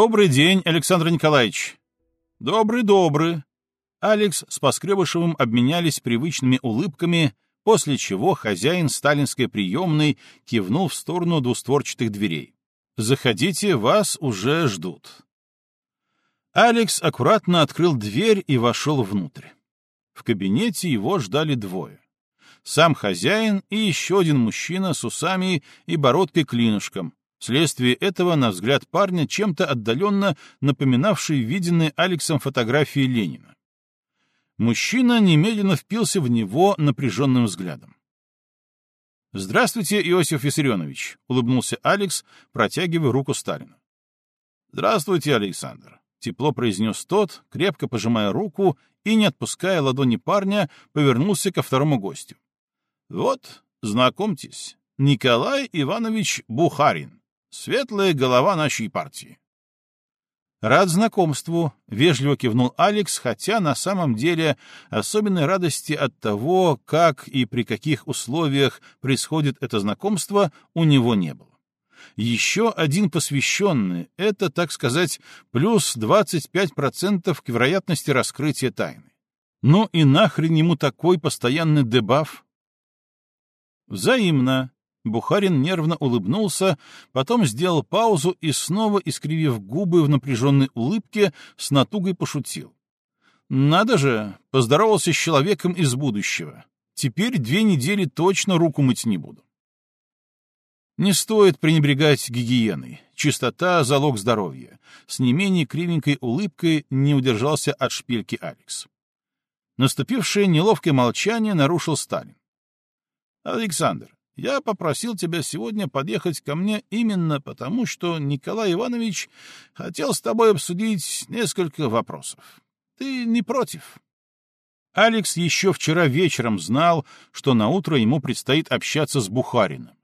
«Добрый день, Александр Николаевич!» «Добрый-добрый!» Алекс с Поскребышевым обменялись привычными улыбками, после чего хозяин сталинской приемной кивнул в сторону двустворчатых дверей. «Заходите, вас уже ждут». Алекс аккуратно открыл дверь и вошел внутрь. В кабинете его ждали двое. Сам хозяин и еще один мужчина с усами и бородкой-клинышком, Вследствие этого, на взгляд парня, чем-то отдаленно напоминавший виденные Алексом фотографии Ленина. Мужчина немедленно впился в него напряженным взглядом. «Здравствуйте, Иосиф Виссарионович», — улыбнулся Алекс, протягивая руку Сталину. «Здравствуйте, Александр», — тепло произнес тот, крепко пожимая руку и, не отпуская ладони парня, повернулся ко второму гостю. «Вот, знакомьтесь, Николай Иванович Бухарин». Светлая голова нашей партии. «Рад знакомству», — вежливо кивнул Алекс, хотя на самом деле особенной радости от того, как и при каких условиях происходит это знакомство, у него не было. Еще один посвященный — это, так сказать, плюс 25% к вероятности раскрытия тайны. Ну и нахрен ему такой постоянный дебаф? Взаимно, Бухарин нервно улыбнулся, потом сделал паузу и снова, искривив губы в напряженной улыбке, с натугой пошутил. «Надо же!» — поздоровался с человеком из будущего. «Теперь две недели точно руку мыть не буду». Не стоит пренебрегать гигиеной. Чистота — залог здоровья. С не менее кривенькой улыбкой не удержался от шпильки Алекс. Наступившее неловкое молчание нарушил Сталин. «Александр, я попросил тебя сегодня подъехать ко мне именно потому, что Николай Иванович хотел с тобой обсудить несколько вопросов. Ты не против?» Алекс еще вчера вечером знал, что наутро ему предстоит общаться с Бухариным.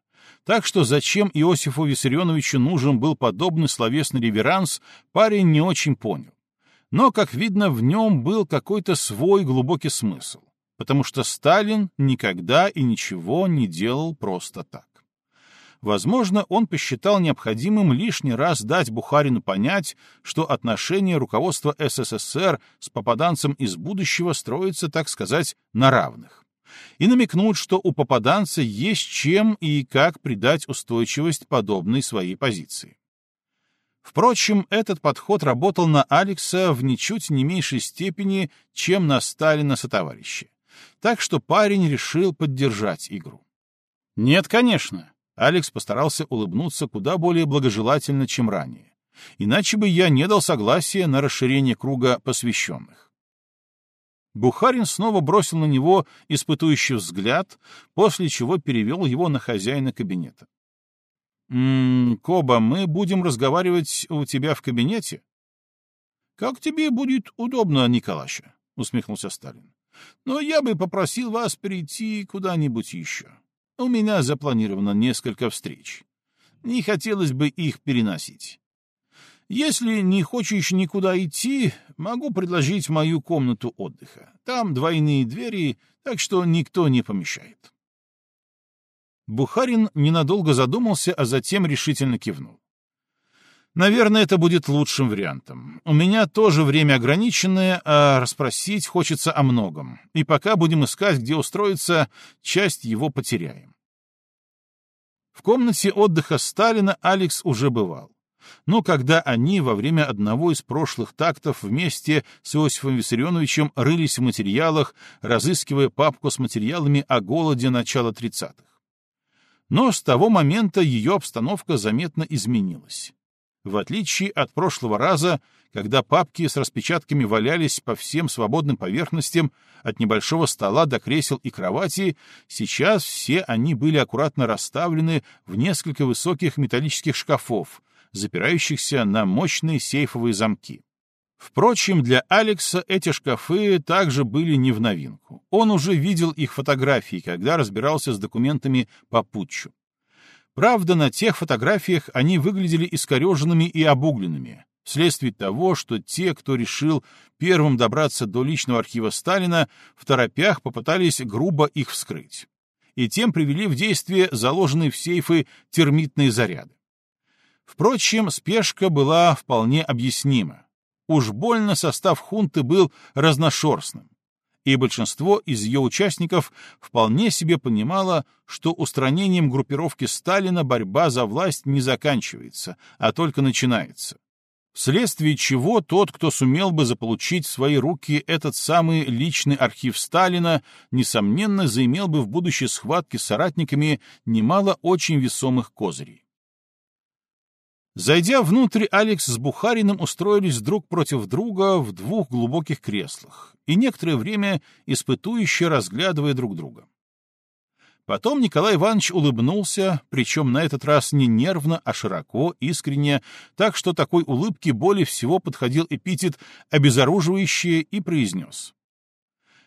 Так что зачем Иосифу Виссарионовичу нужен был подобный словесный реверанс, парень не очень понял. Но, как видно, в нем был какой-то свой глубокий смысл потому что Сталин никогда и ничего не делал просто так. Возможно, он посчитал необходимым лишний раз дать Бухарину понять, что отношения руководства СССР с попаданцем из будущего строятся, так сказать, на равных. И намекнуть, что у попаданца есть чем и как придать устойчивость подобной своей позиции. Впрочем, этот подход работал на Алекса в ничуть не меньшей степени, чем на Сталина сотоварища. Так что парень решил поддержать игру. Нет, конечно. Алекс постарался улыбнуться куда более благожелательно, чем ранее. Иначе бы я не дал согласия на расширение круга посвященных. Бухарин снова бросил на него испытующий взгляд, после чего перевел его на хозяина кабинета. «М -м, «Коба, мы будем разговаривать у тебя в кабинете?» «Как тебе будет удобно, Николаша», — усмехнулся Сталин. Но я бы попросил вас прийти куда-нибудь еще. У меня запланировано несколько встреч. Не хотелось бы их переносить. Если не хочешь никуда идти, могу предложить мою комнату отдыха. Там двойные двери, так что никто не помешает. Бухарин ненадолго задумался, а затем решительно кивнул. Наверное, это будет лучшим вариантом. У меня тоже время ограниченное, а расспросить хочется о многом. И пока будем искать, где устроиться, часть его потеряем. В комнате отдыха Сталина Алекс уже бывал. Но когда они во время одного из прошлых тактов вместе с Иосифом Виссарионовичем рылись в материалах, разыскивая папку с материалами о голоде начала 30-х. Но с того момента ее обстановка заметно изменилась. В отличие от прошлого раза, когда папки с распечатками валялись по всем свободным поверхностям, от небольшого стола до кресел и кровати, сейчас все они были аккуратно расставлены в несколько высоких металлических шкафов, запирающихся на мощные сейфовые замки. Впрочем, для Алекса эти шкафы также были не в новинку. Он уже видел их фотографии, когда разбирался с документами по путчу. Правда, на тех фотографиях они выглядели искореженными и обугленными, вследствие того, что те, кто решил первым добраться до личного архива Сталина, в торопях попытались грубо их вскрыть. И тем привели в действие заложенные в сейфы термитные заряды. Впрочем, спешка была вполне объяснима. Уж больно состав хунты был разношерстным, и большинство из ее участников вполне себе понимало, что устранением группировки Сталина борьба за власть не заканчивается, а только начинается. Вследствие чего тот, кто сумел бы заполучить в свои руки этот самый личный архив Сталина, несомненно, заимел бы в будущей схватке с соратниками немало очень весомых козырей. Зайдя внутрь, Алекс с Бухариным устроились друг против друга в двух глубоких креслах и некоторое время испытующе разглядывая друг друга. Потом Николай Иванович улыбнулся, причем на этот раз не нервно, а широко, искренне, так что такой улыбке более всего подходил эпитет «обезоруживающее» и произнес.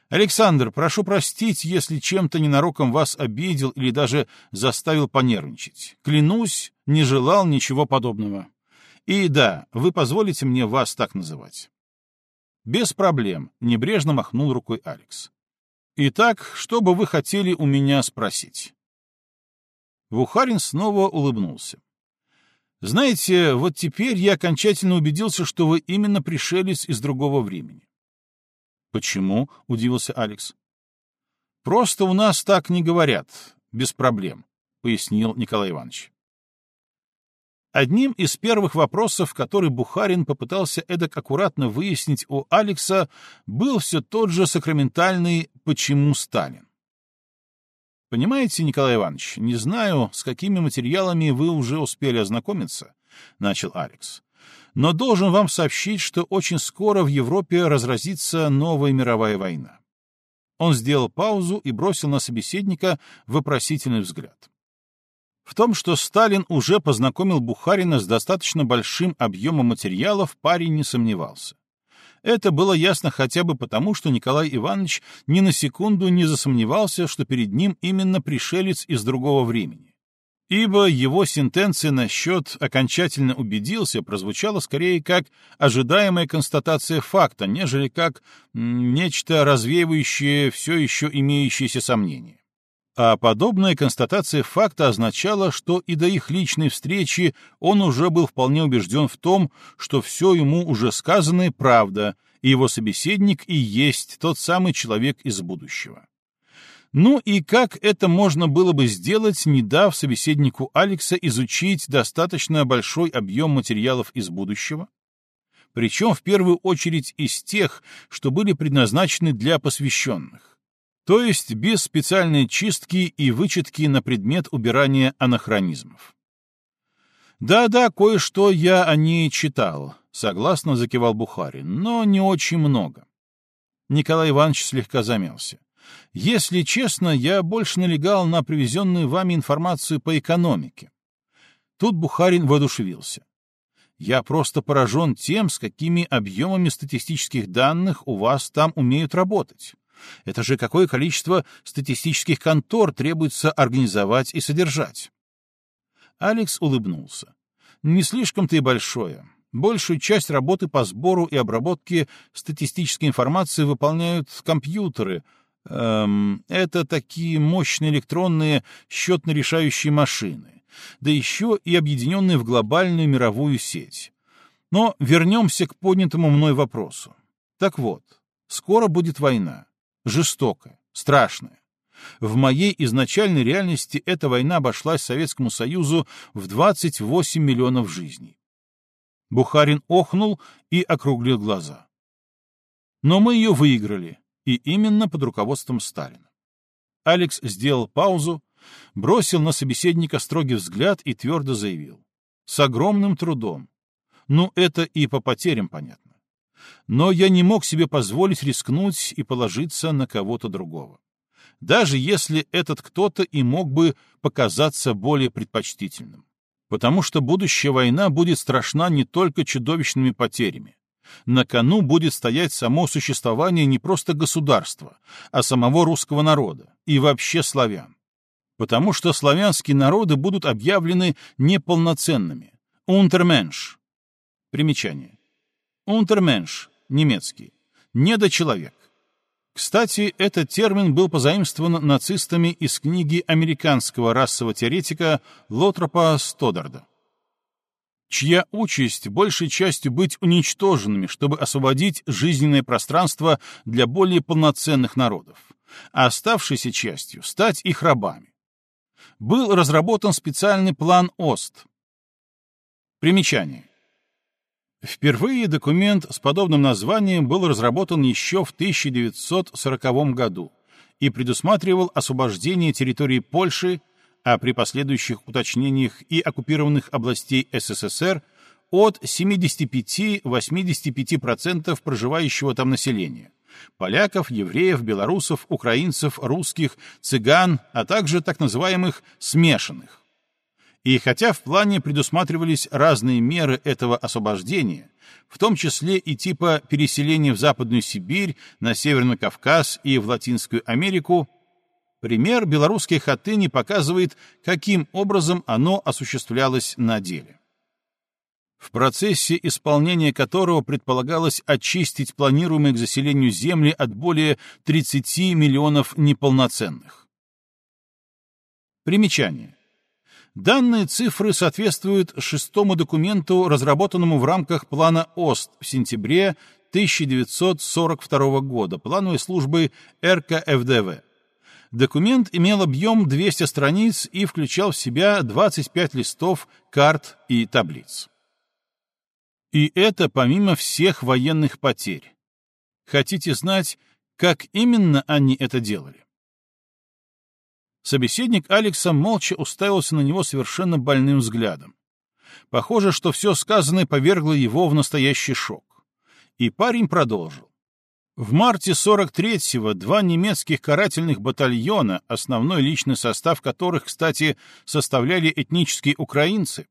«Александр, прошу простить, если чем-то ненароком вас обидел или даже заставил понервничать. Клянусь, не желал ничего подобного. И да, вы позволите мне вас так называть». «Без проблем», — небрежно махнул рукой Алекс. «Итак, что бы вы хотели у меня спросить?» Вухарин снова улыбнулся. «Знаете, вот теперь я окончательно убедился, что вы именно пришелец из другого времени. «Почему?» — удивился Алекс. «Просто у нас так не говорят, без проблем», — пояснил Николай Иванович. Одним из первых вопросов, который Бухарин попытался эдак аккуратно выяснить у Алекса, был все тот же сакраментальный «почему Сталин?». «Понимаете, Николай Иванович, не знаю, с какими материалами вы уже успели ознакомиться», — начал Алекс но должен вам сообщить, что очень скоро в Европе разразится новая мировая война. Он сделал паузу и бросил на собеседника вопросительный взгляд. В том, что Сталин уже познакомил Бухарина с достаточно большим объемом материалов, парень не сомневался. Это было ясно хотя бы потому, что Николай Иванович ни на секунду не засомневался, что перед ним именно пришелец из другого времени ибо его сентенция насчет «окончательно убедился» прозвучала скорее как ожидаемая констатация факта, нежели как нечто развеивающее все еще имеющиеся сомнения. А подобная констатация факта означала, что и до их личной встречи он уже был вполне убежден в том, что все ему уже сказанное правда, и его собеседник и есть тот самый человек из будущего. Ну и как это можно было бы сделать, не дав собеседнику Алекса изучить достаточно большой объем материалов из будущего? Причем в первую очередь из тех, что были предназначены для посвященных. То есть без специальной чистки и вычетки на предмет убирания анахронизмов. «Да-да, кое-что я о ней читал», — согласно закивал Бухарин, — «но не очень много». Николай Иванович слегка замялся. Если честно, я больше налегал на привезенную вами информацию по экономике. Тут Бухарин воодушевился. Я просто поражен тем, с какими объемами статистических данных у вас там умеют работать. Это же какое количество статистических контор требуется организовать и содержать. Алекс улыбнулся. Не слишком-то и большое. Большую часть работы по сбору и обработке статистической информации выполняют компьютеры — Эм, это такие мощные электронные счетно-решающие машины, да еще и объединенные в глобальную мировую сеть. Но вернемся к поднятому мной вопросу. Так вот, скоро будет война. Жестокая, страшная. В моей изначальной реальности эта война обошлась Советскому Союзу в 28 миллионов жизней. Бухарин охнул и округлил глаза. Но мы ее выиграли, и именно под руководством Сталина. Алекс сделал паузу, бросил на собеседника строгий взгляд и твердо заявил. С огромным трудом. Ну, это и по потерям понятно. Но я не мог себе позволить рискнуть и положиться на кого-то другого. Даже если этот кто-то и мог бы показаться более предпочтительным. Потому что будущая война будет страшна не только чудовищными потерями, на кону будет стоять само существование не просто государства, а самого русского народа и вообще славян. Потому что славянские народы будут объявлены неполноценными. Унтерменш. Примечание. Унтерменш, немецкий. Недочеловек. Кстати, этот термин был позаимствован нацистами из книги американского расового теоретика Лотропа Стодарда. Чья участь большей частью быть уничтоженными, чтобы освободить жизненное пространство для более полноценных народов, а оставшейся частью стать их рабами. Был разработан специальный план ОСТ. Примечание. Впервые документ с подобным названием был разработан еще в 1940 году и предусматривал освобождение территории Польши, а при последующих уточнениях и оккупированных областей СССР от 75-85% проживающего там населения — поляков, евреев, белорусов, украинцев, русских, цыган, а также так называемых «смешанных». И хотя в плане предусматривались разные меры этого освобождения, в том числе и типа переселения в Западную Сибирь, на Северный Кавказ и в Латинскую Америку, Пример белорусской хатыни показывает, каким образом оно осуществлялось на деле. В процессе исполнения которого предполагалось очистить планируемые к заселению земли от более 30 миллионов неполноценных. Примечание. Данные цифры соответствуют шестому документу, разработанному в рамках плана ОСТ в сентябре 1942 года плановой службы РКФДВ. Документ имел объем 200 страниц и включал в себя 25 листов, карт и таблиц. И это помимо всех военных потерь. Хотите знать, как именно они это делали? Собеседник Алекса молча уставился на него совершенно больным взглядом. Похоже, что все сказанное повергло его в настоящий шок. И парень продолжил. В марте 43-го два немецких карательных батальона, основной личный состав которых, кстати, составляли этнические украинцы,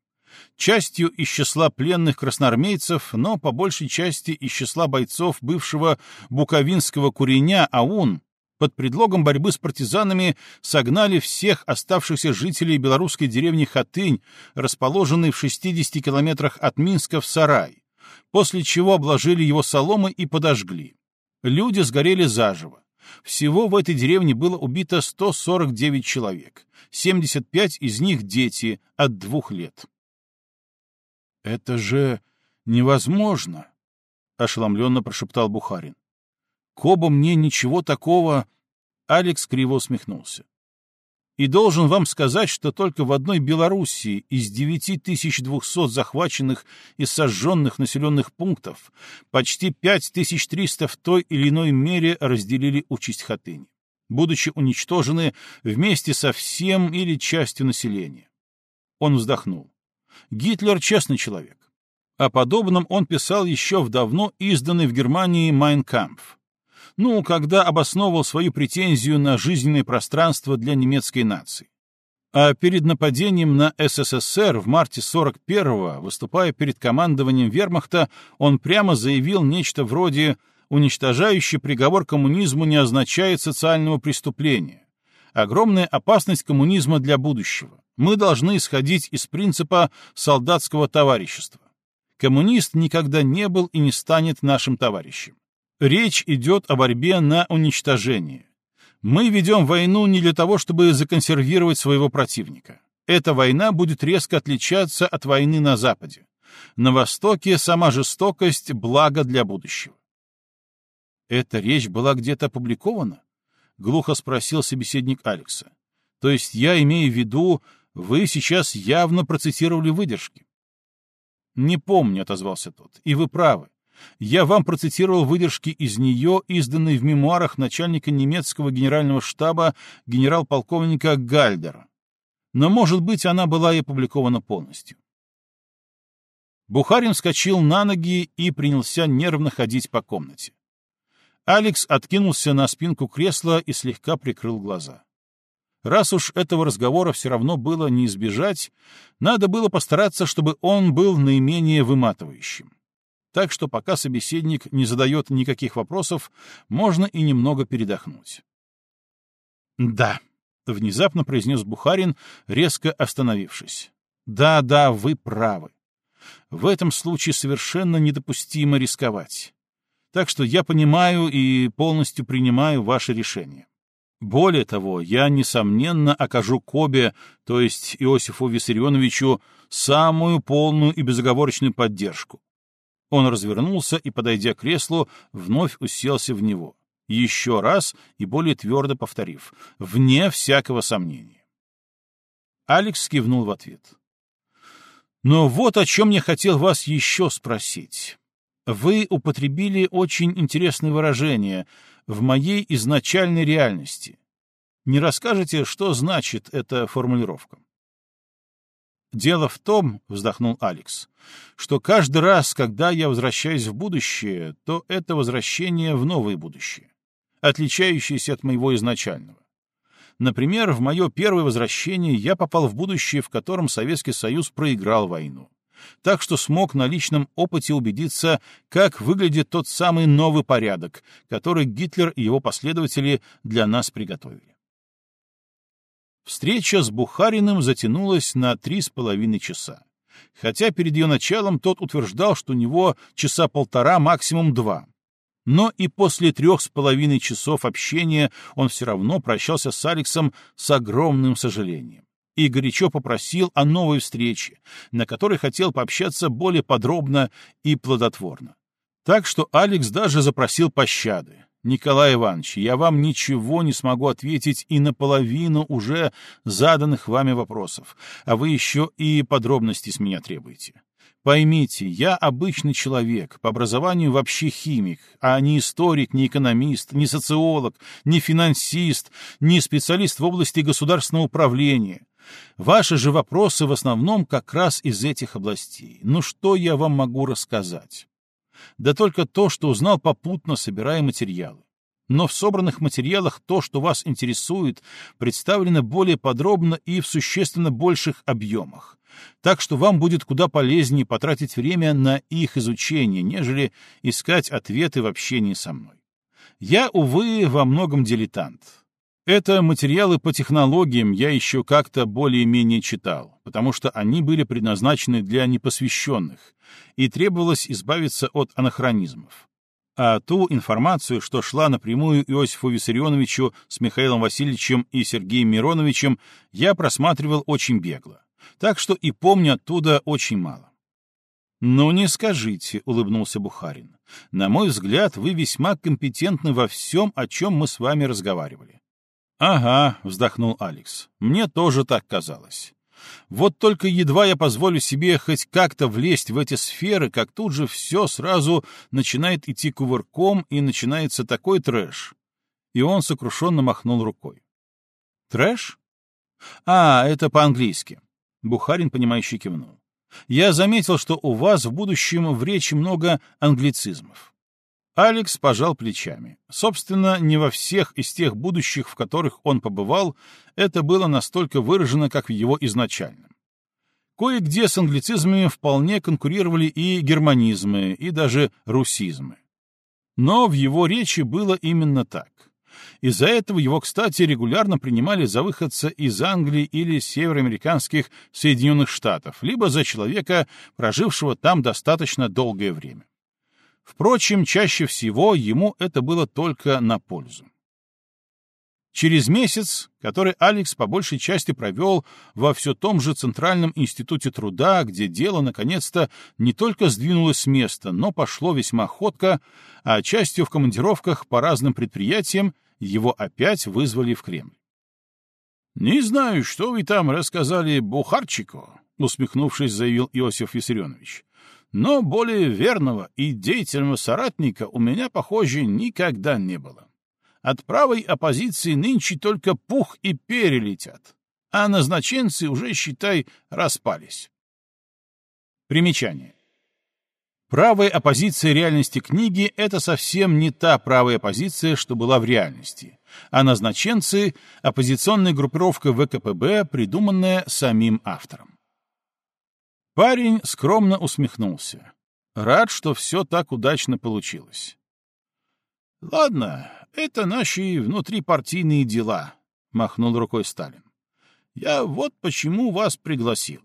частью из числа пленных красноармейцев, но по большей части из числа бойцов бывшего буковинского куреня АУН, под предлогом борьбы с партизанами согнали всех оставшихся жителей белорусской деревни Хатынь, расположенной в 60 километрах от Минска, в сарай, после чего обложили его соломой и подожгли. Люди сгорели заживо. Всего в этой деревне было убито 149 человек, 75 из них дети от двух лет. «Это же невозможно!» — ошеломленно прошептал Бухарин. «Коба мне ничего такого...» Алекс криво усмехнулся. И должен вам сказать, что только в одной Белоруссии из 9200 захваченных и сожженных населенных пунктов почти 5300 в той или иной мере разделили участь Хатыни, будучи уничтожены вместе со всем или частью населения. Он вздохнул. Гитлер — честный человек. О подобном он писал еще в давно изданный в Германии «Майнкампф», ну, когда обосновывал свою претензию на жизненное пространство для немецкой нации. А перед нападением на СССР в марте 41-го, выступая перед командованием вермахта, он прямо заявил нечто вроде «уничтожающий приговор коммунизму не означает социального преступления. Огромная опасность коммунизма для будущего. Мы должны исходить из принципа солдатского товарищества. Коммунист никогда не был и не станет нашим товарищем. Речь идет о борьбе на уничтожение. Мы ведем войну не для того, чтобы законсервировать своего противника. Эта война будет резко отличаться от войны на Западе. На Востоке сама жестокость — благо для будущего. «Эта речь была где-то опубликована?» — глухо спросил собеседник Алекса. «То есть я имею в виду, вы сейчас явно процитировали выдержки?» «Не помню», — отозвался тот, — «и вы правы. Я вам процитировал выдержки из нее, изданные в мемуарах начальника немецкого генерального штаба генерал-полковника Гальдера. Но, может быть, она была и опубликована полностью. Бухарин вскочил на ноги и принялся нервно ходить по комнате. Алекс откинулся на спинку кресла и слегка прикрыл глаза. Раз уж этого разговора все равно было не избежать, надо было постараться, чтобы он был наименее выматывающим так что пока собеседник не задает никаких вопросов, можно и немного передохнуть. «Да», — внезапно произнес Бухарин, резко остановившись. «Да, да, вы правы. В этом случае совершенно недопустимо рисковать. Так что я понимаю и полностью принимаю ваше решение. Более того, я, несомненно, окажу Кобе, то есть Иосифу Виссарионовичу, самую полную и безоговорочную поддержку. Он развернулся и, подойдя к креслу, вновь уселся в него, еще раз и более твердо повторив, вне всякого сомнения. Алекс кивнул в ответ. «Но вот о чем я хотел вас еще спросить. Вы употребили очень интересное выражение «в моей изначальной реальности». Не расскажете, что значит эта формулировка? «Дело в том, — вздохнул Алекс, — что каждый раз, когда я возвращаюсь в будущее, то это возвращение в новое будущее, отличающееся от моего изначального. Например, в мое первое возвращение я попал в будущее, в котором Советский Союз проиграл войну. Так что смог на личном опыте убедиться, как выглядит тот самый новый порядок, который Гитлер и его последователи для нас приготовили. Встреча с Бухариным затянулась на три с половиной часа. Хотя перед ее началом тот утверждал, что у него часа полтора, максимум два. Но и после трех с половиной часов общения он все равно прощался с Алексом с огромным сожалением и горячо попросил о новой встрече, на которой хотел пообщаться более подробно и плодотворно. Так что Алекс даже запросил пощады, Николай Иванович, я вам ничего не смогу ответить и наполовину уже заданных вами вопросов, а вы еще и подробности с меня требуете. Поймите, я обычный человек, по образованию вообще химик, а не историк, не экономист, не социолог, не финансист, не специалист в области государственного управления. Ваши же вопросы в основном как раз из этих областей. Ну что я вам могу рассказать? Да только то, что узнал попутно, собирая материалы. Но в собранных материалах то, что вас интересует, представлено более подробно и в существенно больших объемах. Так что вам будет куда полезнее потратить время на их изучение, нежели искать ответы в общении со мной. Я, увы, во многом дилетант. Это материалы по технологиям я еще как-то более-менее читал, потому что они были предназначены для непосвященных, и требовалось избавиться от анахронизмов. А ту информацию, что шла напрямую Иосифу Виссарионовичу с Михаилом Васильевичем и Сергеем Мироновичем, я просматривал очень бегло, так что и помню оттуда очень мало. «Ну не скажите», — улыбнулся Бухарин. «На мой взгляд, вы весьма компетентны во всем, о чем мы с вами разговаривали. «Ага», — вздохнул Алекс, — «мне тоже так казалось. Вот только едва я позволю себе хоть как-то влезть в эти сферы, как тут же все сразу начинает идти кувырком, и начинается такой трэш». И он сокрушенно махнул рукой. «Трэш? А, это по-английски». Бухарин, понимающий, кивнул. «Я заметил, что у вас в будущем в речи много англицизмов. Алекс пожал плечами. Собственно, не во всех из тех будущих, в которых он побывал, это было настолько выражено, как в его изначальном. Кое-где с англицизмами вполне конкурировали и германизмы, и даже русизмы. Но в его речи было именно так. Из-за этого его, кстати, регулярно принимали за выходца из Англии или североамериканских Соединенных Штатов, либо за человека, прожившего там достаточно долгое время. Впрочем, чаще всего ему это было только на пользу. Через месяц, который Алекс по большей части провел во все том же Центральном институте труда, где дело, наконец-то, не только сдвинулось с места, но пошло весьма ходко, а частью в командировках по разным предприятиям его опять вызвали в Кремль. «Не знаю, что вы там рассказали Бухарчику», — усмехнувшись, заявил Иосиф Виссарионович. Но более верного и деятельного соратника у меня, похоже, никогда не было. От правой оппозиции нынче только пух и перелетят, а назначенцы уже, считай, распались. Примечание. Правая оппозиция реальности книги — это совсем не та правая оппозиция, что была в реальности, а назначенцы — оппозиционная группировка ВКПБ, придуманная самим автором. Парень скромно усмехнулся. Рад, что все так удачно получилось. — Ладно, это наши внутрипартийные дела, — махнул рукой Сталин. — Я вот почему вас пригласил.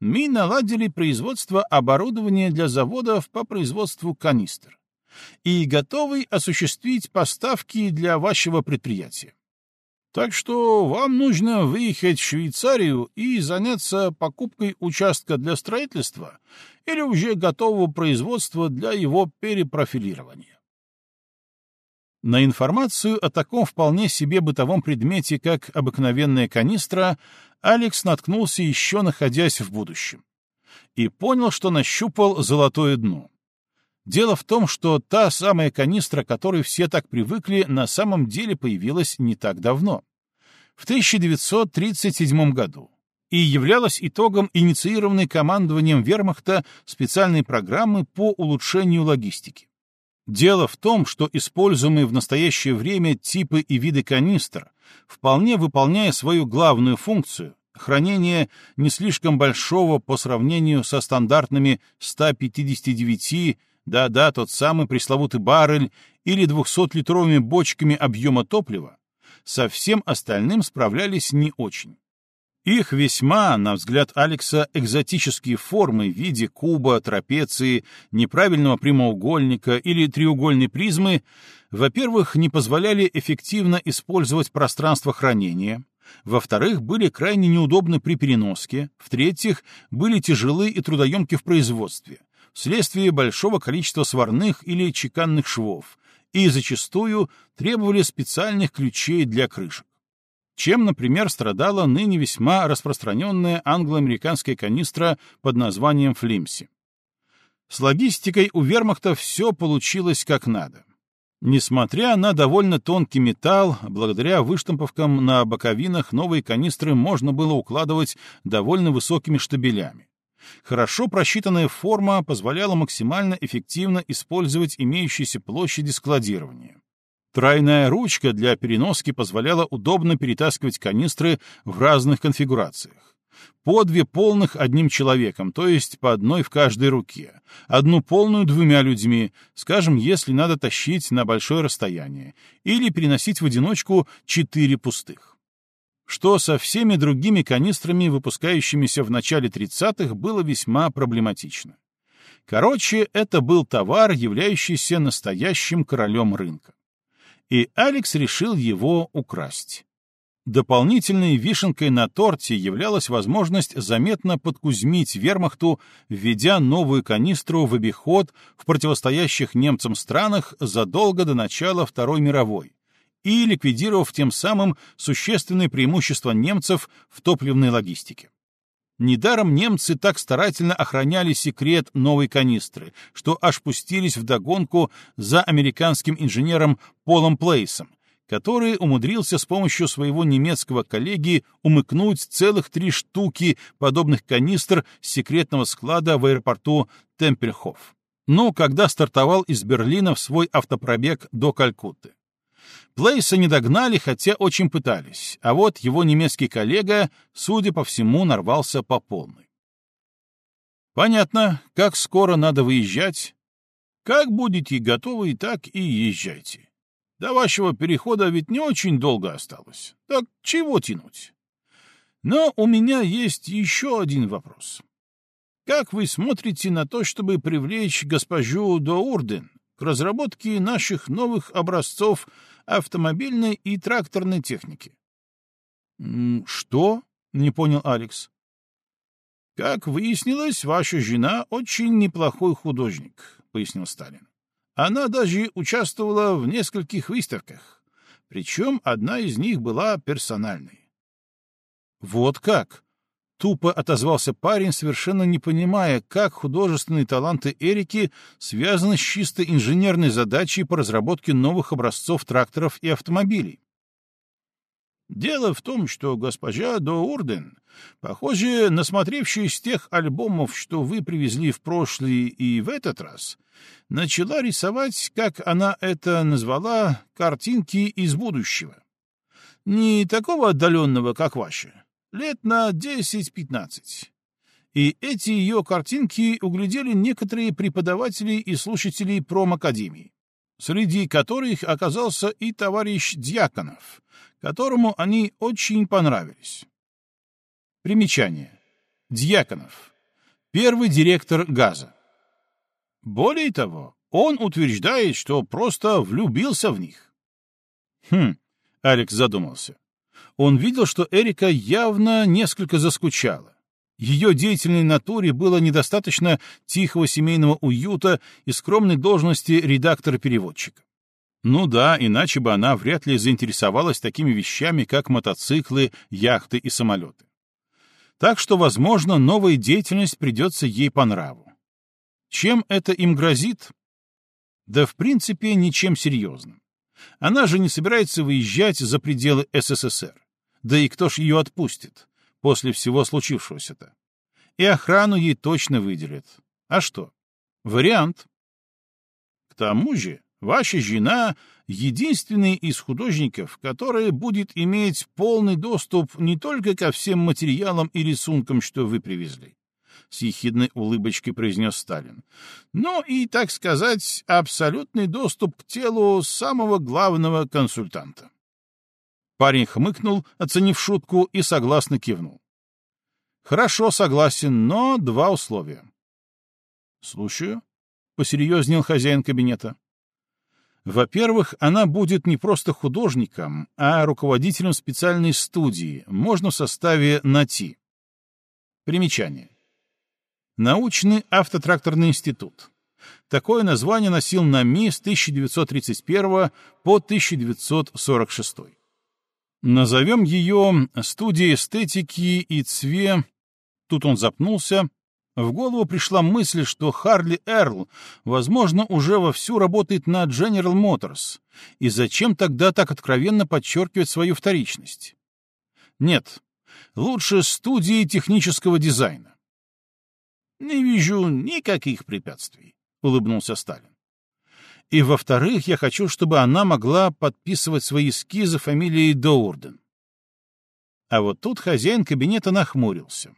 Мы наладили производство оборудования для заводов по производству канистр и готовы осуществить поставки для вашего предприятия. Так что вам нужно выехать в Швейцарию и заняться покупкой участка для строительства или уже готового производства для его перепрофилирования. На информацию о таком вполне себе бытовом предмете, как обыкновенная канистра, Алекс наткнулся еще находясь в будущем. И понял, что нащупал золотое дно. Дело в том, что та самая канистра, которой все так привыкли, на самом деле появилась не так давно, в 1937 году, и являлась итогом инициированной командованием вермахта специальной программы по улучшению логистики. Дело в том, что используемые в настоящее время типы и виды канистр, вполне выполняя свою главную функцию, хранение не слишком большого по сравнению со стандартными 159 да-да, тот самый пресловутый баррель или 200-литровыми бочками объема топлива, со всем остальным справлялись не очень. Их весьма, на взгляд Алекса, экзотические формы в виде куба, трапеции, неправильного прямоугольника или треугольной призмы, во-первых, не позволяли эффективно использовать пространство хранения, во-вторых, были крайне неудобны при переноске, в-третьих, были тяжелы и трудоемки в производстве, вследствие большого количества сварных или чеканных швов, и зачастую требовали специальных ключей для крышек. Чем, например, страдала ныне весьма распространенная англо-американская канистра под названием «Флимси». С логистикой у вермахта все получилось как надо. Несмотря на довольно тонкий металл, благодаря выштамповкам на боковинах новые канистры можно было укладывать довольно высокими штабелями. Хорошо просчитанная форма позволяла максимально эффективно использовать имеющиеся площади складирования. Тройная ручка для переноски позволяла удобно перетаскивать канистры в разных конфигурациях. По две полных одним человеком, то есть по одной в каждой руке. Одну полную двумя людьми, скажем, если надо тащить на большое расстояние, или переносить в одиночку четыре пустых что со всеми другими канистрами, выпускающимися в начале 30-х, было весьма проблематично. Короче, это был товар, являющийся настоящим королем рынка. И Алекс решил его украсть. Дополнительной вишенкой на торте являлась возможность заметно подкузмить вермахту, введя новую канистру в обиход в противостоящих немцам странах задолго до начала Второй мировой, и ликвидировав тем самым существенные преимущества немцев в топливной логистике. Недаром немцы так старательно охраняли секрет новой канистры, что аж пустились в догонку за американским инженером Полом Плейсом, который умудрился с помощью своего немецкого коллеги умыкнуть целых три штуки подобных канистр секретного склада в аэропорту Темпельхоф. Но когда стартовал из Берлина в свой автопробег до Калькутты. Плейса не догнали, хотя очень пытались, а вот его немецкий коллега, судя по всему, нарвался по полной. Понятно, как скоро надо выезжать. Как будете готовы, так и езжайте. До вашего перехода ведь не очень долго осталось. Так чего тянуть? Но у меня есть еще один вопрос. Как вы смотрите на то, чтобы привлечь госпожу Доурден к разработке наших новых образцов автомобильной и тракторной техники. «Что?» — не понял Алекс. «Как выяснилось, ваша жена очень неплохой художник», — пояснил Сталин. «Она даже участвовала в нескольких выставках, причем одна из них была персональной». «Вот как?» Тупо отозвался парень, совершенно не понимая, как художественные таланты Эрики связаны с чисто инженерной задачей по разработке новых образцов тракторов и автомобилей. Дело в том, что госпожа Доурден, похоже, насмотревшись тех альбомов, что вы привезли в прошлый и в этот раз, начала рисовать, как она это назвала, картинки из будущего. Не такого отдаленного, как ваши, лет на 10-15. И эти ее картинки углядели некоторые преподаватели и слушатели промакадемии, среди которых оказался и товарищ Дьяконов, которому они очень понравились. Примечание. Дьяконов. Первый директор ГАЗа. Более того, он утверждает, что просто влюбился в них. Хм, Алекс задумался. Он видел, что Эрика явно несколько заскучала. Ее деятельной натуре было недостаточно тихого семейного уюта и скромной должности редактора-переводчика. Ну да, иначе бы она вряд ли заинтересовалась такими вещами, как мотоциклы, яхты и самолеты. Так что, возможно, новая деятельность придется ей по нраву. Чем это им грозит? Да, в принципе, ничем серьезным. Она же не собирается выезжать за пределы СССР. Да и кто ж ее отпустит после всего случившегося-то? И охрану ей точно выделят. А что? Вариант. К тому же, ваша жена — единственный из художников, который будет иметь полный доступ не только ко всем материалам и рисункам, что вы привезли, — с ехидной улыбочкой произнес Сталин, — но и, так сказать, абсолютный доступ к телу самого главного консультанта. Парень хмыкнул, оценив шутку, и согласно кивнул. «Хорошо, согласен, но два условия». «Слушаю», — посерьезнел хозяин кабинета. Во-первых, она будет не просто художником, а руководителем специальной студии, можно в составе НАТИ. Примечание. Научный автотракторный институт. Такое название носил НАМИ с 1931 по 1946. Назовем ее «Студия эстетики и цве...» Тут он запнулся. В голову пришла мысль, что Харли Эрл, возможно, уже вовсю работает на General Motors. И зачем тогда так откровенно подчеркивать свою вторичность? Нет, лучше студии технического дизайна. «Не вижу никаких препятствий», — улыбнулся Сталин. И, во-вторых, я хочу, чтобы она могла подписывать свои эскизы фамилией Доурден. А вот тут хозяин кабинета нахмурился.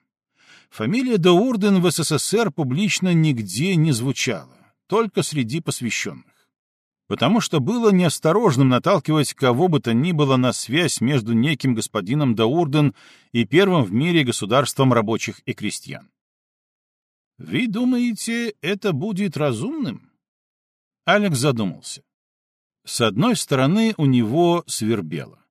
Фамилия Доурден в СССР публично нигде не звучала, только среди посвященных. Потому что было неосторожным наталкивать кого бы то ни было на связь между неким господином Даурден и первым в мире государством рабочих и крестьян. «Вы думаете, это будет разумным?» Алекс задумался. С одной стороны, у него свербело.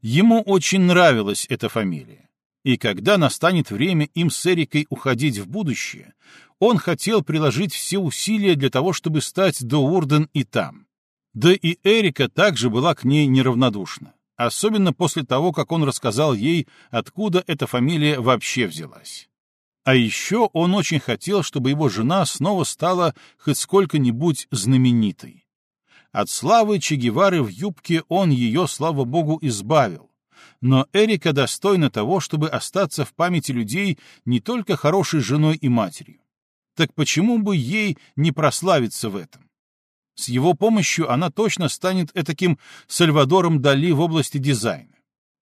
Ему очень нравилась эта фамилия. И когда настанет время им с Эрикой уходить в будущее, он хотел приложить все усилия для того, чтобы стать Доурден и там. Да и Эрика также была к ней неравнодушна, особенно после того, как он рассказал ей, откуда эта фамилия вообще взялась. А еще он очень хотел, чтобы его жена снова стала хоть сколько-нибудь знаменитой. От славы Че Гевары в юбке он ее, слава богу, избавил. Но Эрика достойна того, чтобы остаться в памяти людей не только хорошей женой и матерью. Так почему бы ей не прославиться в этом? С его помощью она точно станет этаким Сальвадором Дали в области дизайна.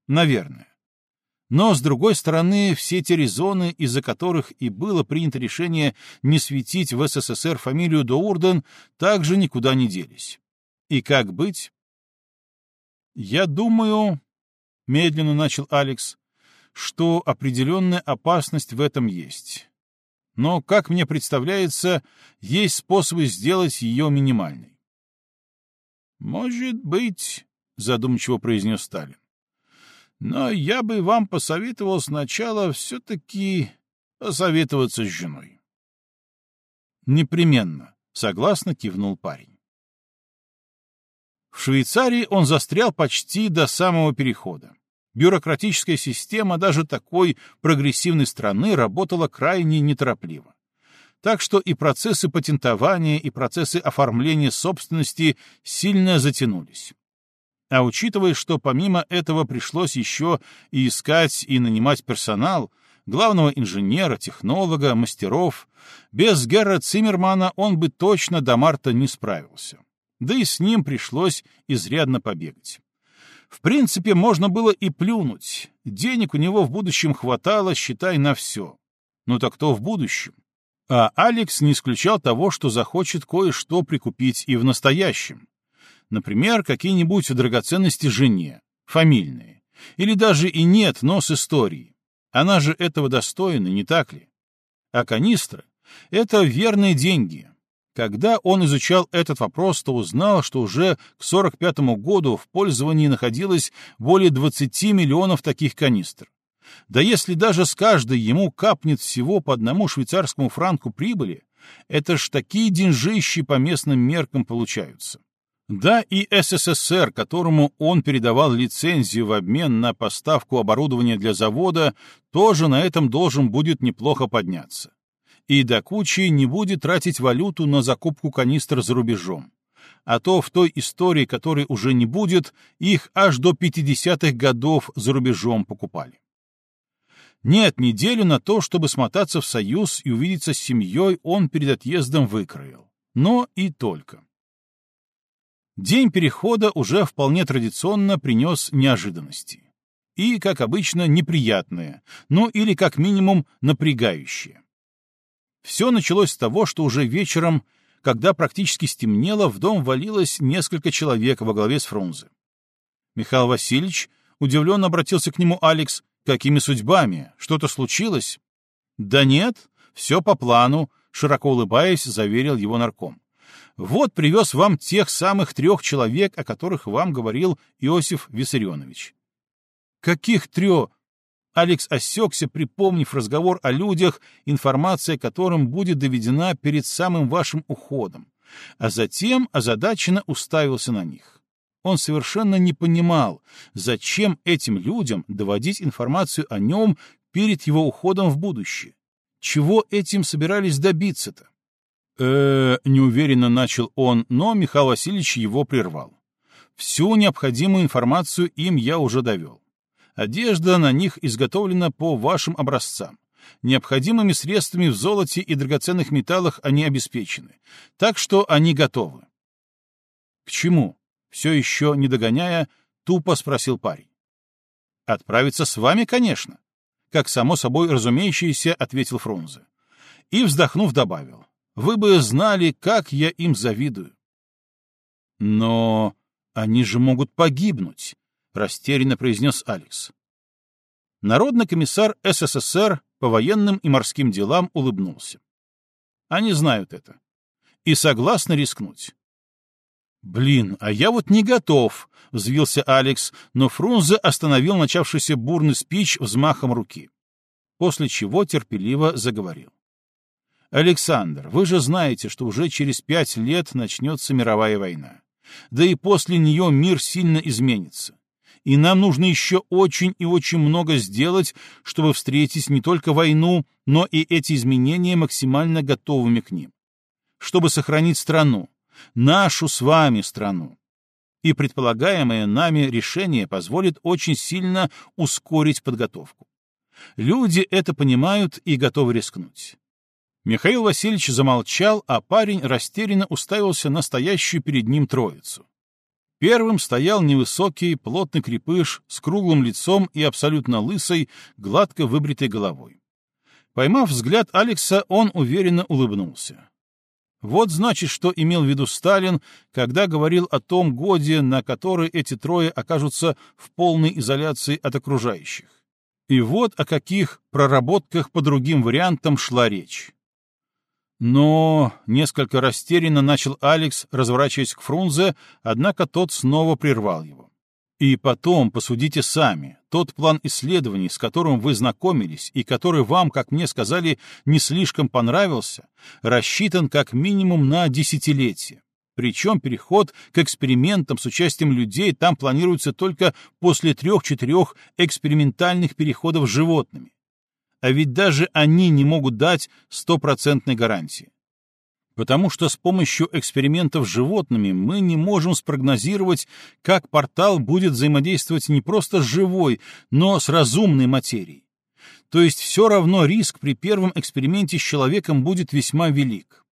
Наверное. Но, с другой стороны, все те резоны, из-за которых и было принято решение не светить в СССР фамилию Доурден, также никуда не делись. И как быть? «Я думаю», — медленно начал Алекс, — «что определенная опасность в этом есть. Но, как мне представляется, есть способы сделать ее минимальной». «Может быть», — задумчиво произнес Сталин. Но я бы вам посоветовал сначала все-таки посоветоваться с женой. Непременно, согласно кивнул парень. В Швейцарии он застрял почти до самого перехода. Бюрократическая система даже такой прогрессивной страны работала крайне неторопливо. Так что и процессы патентования, и процессы оформления собственности сильно затянулись. А учитывая, что помимо этого пришлось еще и искать и нанимать персонал, главного инженера, технолога, мастеров, без Герра Циммермана он бы точно до марта не справился. Да и с ним пришлось изрядно побегать. В принципе, можно было и плюнуть. Денег у него в будущем хватало, считай, на все. Ну так кто в будущем? А Алекс не исключал того, что захочет кое-что прикупить и в настоящем. Например, какие-нибудь драгоценности жене, фамильные. Или даже и нет, но с историей. Она же этого достойна, не так ли? А канистра — это верные деньги. Когда он изучал этот вопрос, то узнал, что уже к 45 году в пользовании находилось более 20 миллионов таких канистр. Да если даже с каждой ему капнет всего по одному швейцарскому франку прибыли, это ж такие деньжищи по местным меркам получаются. Да и СССР, которому он передавал лицензию в обмен на поставку оборудования для завода, тоже на этом должен будет неплохо подняться. И до кучи не будет тратить валюту на закупку канистр за рубежом. А то в той истории, которой уже не будет, их аж до 50-х годов за рубежом покупали. Нет, неделю на то, чтобы смотаться в Союз и увидеться с семьей, он перед отъездом выкроил. Но и только. День перехода уже вполне традиционно принес неожиданности. И, как обычно, неприятные, ну или как минимум напрягающие. Все началось с того, что уже вечером, когда практически стемнело, в дом валилось несколько человек во главе с Фрунзе. Михаил Васильевич удивленно обратился к нему Алекс, Какими судьбами? Что-то случилось? Да нет, все по плану, широко улыбаясь, заверил его нарком. Вот привез вам тех самых трех человек, о которых вам говорил Иосиф Виссарионович. Каких трех? Алекс осекся, припомнив разговор о людях, информация о котором будет доведена перед самым вашим уходом, а затем озадаченно уставился на них. Он совершенно не понимал, зачем этим людям доводить информацию о нем перед его уходом в будущее. Чего этим собирались добиться-то? Э неуверенно начал он, но Михаил Васильевич его прервал. Всю необходимую информацию им я уже довел. Одежда на них изготовлена по вашим образцам. Необходимыми средствами в золоте и драгоценных металлах они обеспечены. Так что они готовы. К чему? Все еще не догоняя, тупо спросил парень. «Отправиться с вами, конечно», — как само собой разумеющееся ответил Фрунзе. И, вздохнув, добавил. «Вы бы знали, как я им завидую». «Но они же могут погибнуть», — растерянно произнес Алекс. Народный комиссар СССР по военным и морским делам улыбнулся. Они знают это. И согласны рискнуть. «Блин, а я вот не готов», — взвился Алекс, но Фрунзе остановил начавшийся бурный спич взмахом руки, после чего терпеливо заговорил. «Александр, вы же знаете, что уже через пять лет начнется мировая война. Да и после нее мир сильно изменится. И нам нужно еще очень и очень много сделать, чтобы встретить не только войну, но и эти изменения максимально готовыми к ним. Чтобы сохранить страну, нашу с вами страну. И предполагаемое нами решение позволит очень сильно ускорить подготовку. Люди это понимают и готовы рискнуть. Михаил Васильевич замолчал, а парень растерянно уставился на стоящую перед ним троицу. Первым стоял невысокий, плотный крепыш с круглым лицом и абсолютно лысой, гладко выбритой головой. Поймав взгляд Алекса, он уверенно улыбнулся. Вот значит, что имел в виду Сталин, когда говорил о том годе, на который эти трое окажутся в полной изоляции от окружающих. И вот о каких проработках по другим вариантам шла речь. Но несколько растерянно начал Алекс, разворачиваясь к Фрунзе, однако тот снова прервал его. И потом посудите сами. Тот план исследований, с которым вы знакомились и который вам, как мне сказали, не слишком понравился, рассчитан как минимум на десятилетие. Причем переход к экспериментам с участием людей там планируется только после трех-четырех экспериментальных переходов с животными. А ведь даже они не могут дать стопроцентной гарантии потому что с помощью экспериментов с животными мы не можем спрогнозировать, как портал будет взаимодействовать не просто с живой, но с разумной материей. То есть все равно риск при первом эксперименте с человеком будет весьма велик.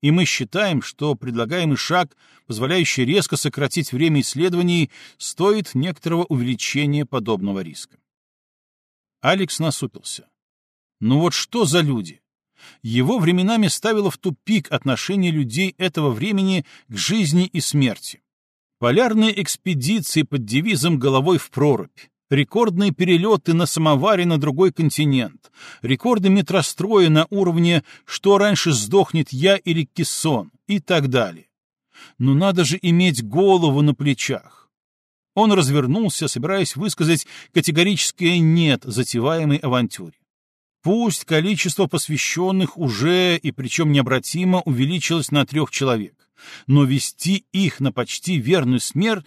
И мы считаем, что предлагаемый шаг, позволяющий резко сократить время исследований, стоит некоторого увеличения подобного риска. Алекс насупился. Ну вот что за люди? его временами ставило в тупик отношение людей этого времени к жизни и смерти. Полярные экспедиции под девизом «Головой в прорубь», рекордные перелеты на самоваре на другой континент, рекорды метростроя на уровне «Что раньше сдохнет я или Кессон», и так далее. Но надо же иметь голову на плечах. Он развернулся, собираясь высказать категорическое «нет» затеваемой авантюре. Пусть количество посвященных уже, и причем необратимо, увеличилось на трех человек, но вести их на почти верную смерть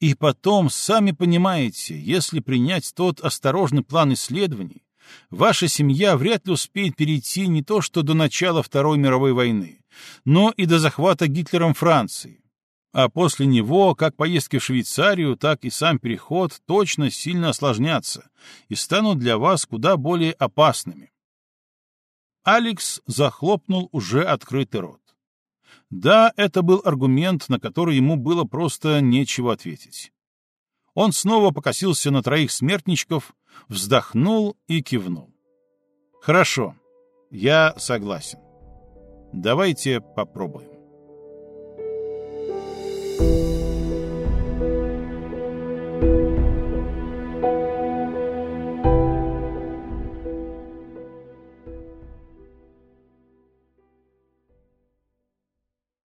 и потом, сами понимаете, если принять тот осторожный план исследований, ваша семья вряд ли успеет перейти не то что до начала Второй мировой войны, но и до захвата Гитлером Франции. А после него, как поездки в Швейцарию, так и сам переход точно сильно осложнятся и станут для вас куда более опасными. Алекс захлопнул уже открытый рот. Да, это был аргумент, на который ему было просто нечего ответить. Он снова покосился на троих смертничков, вздохнул и кивнул. «Хорошо, я согласен. Давайте попробуем».